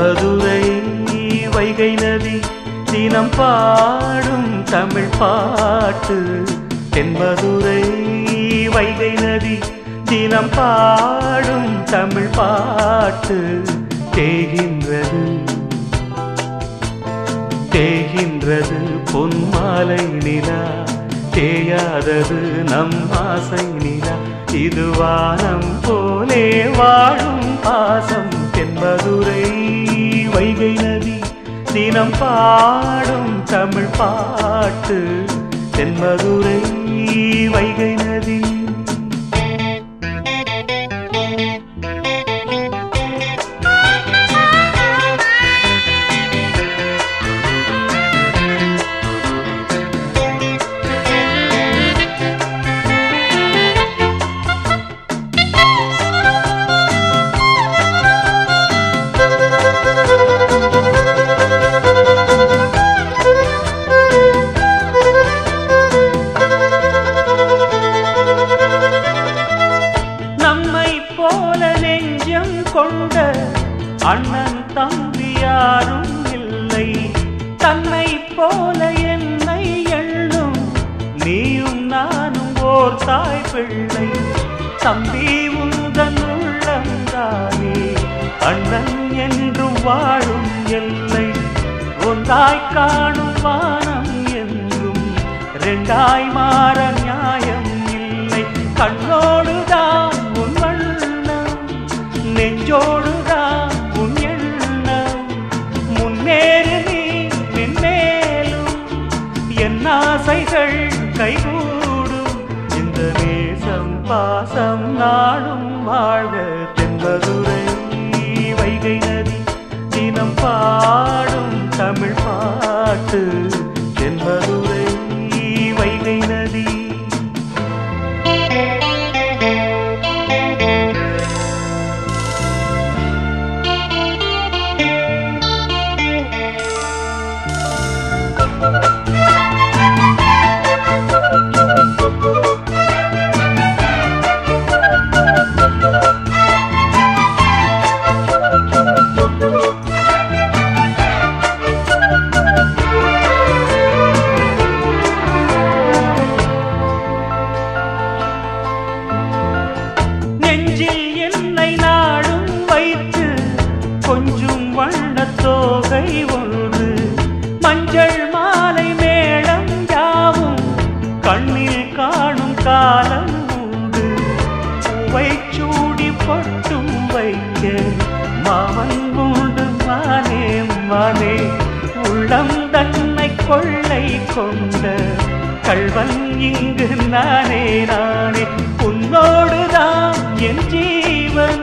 மதுரை வைகை நதி தினம் பாடும் தமிழ் பாட்டு. தென்மதுரை வைகை நதி தினம் பாடும் தமிழ் பாட்டு. தேகின்றது தேகின்றது பொன்மாலை நிலா. தேயாதது நம் ஆசை நிலா. இது வானம் போலே வாழும் பாசம். தென்மதுரை வைகை நதி தினம் பாடும் தமிழ் பாட்டு தென்மதுரை வைகை நதி. தம்பி யாரும் இல்லை. தன்னை போல என்னை எண்ணும் நீயும் நானும் ஓர் தாய் பிள்ளை. தம்பி உந்தன் உள்ளந்தானே அண்ணன் என்று வாழும் எல்லை. ஒன்றாய் காணும் வானம் என்றும் ரெண்டாய் மாற நியாயம் இல்லை. கண்ணோடு என் ஆசைகள் கைகூடும். இந்த நேசம் பாசம் நாடும் வாழ்க. தென்பதுரை வைகை நதி தினம் பாடும் தமிழ் பாட்டு. தென்பதுரை வைகை நதி. நெஞ்சில் என்னை நாடும் வைத்து கொஞ்சம் வண்ண தோகை ஒன்று. மஞ்சள் மாலை மேளம் யாவும் கண்ணில் காணும் காலம் உண்டு. பூவை சூடி பட்டும் வைக்க மாமன் உண்டு மானே மானே. உள்ளம் தன்னை கொள்ளை கொண்ட கள்வன் இங்கு நானே நானே. உன்னோடுதான் என் ஜீவன்.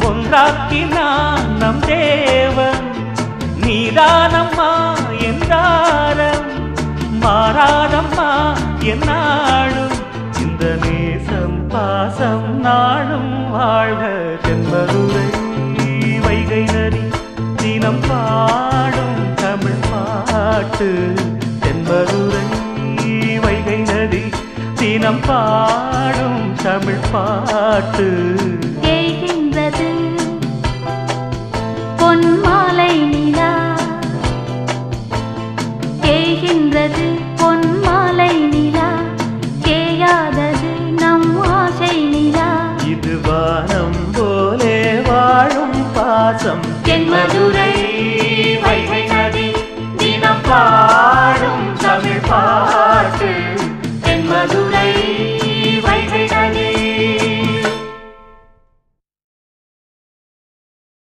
ஒன்றாக்கினான் நம் தேவன். நீதானம்மா என்றாரம் மாறாதம்மா என்னாலும் இந்த நேசம் பாசம் நாளும் வாழ்க தென்பதுரை வைகை நரி தினம் பாடும் தமிழ் பாட்டு. தினம் பாடும் தமிழ் பாட்டு. தேய்கின்றது பொன்மாலை நிலா. தேய்கின்றது பொன்மாலை நிலா. தேயாதது நம் ஆசை நிலா. இது வானம் போலே வாழும் பாசம். தென்மதுரை வைகை நதி தினம் பாடும் தமிழ் பாட்டு.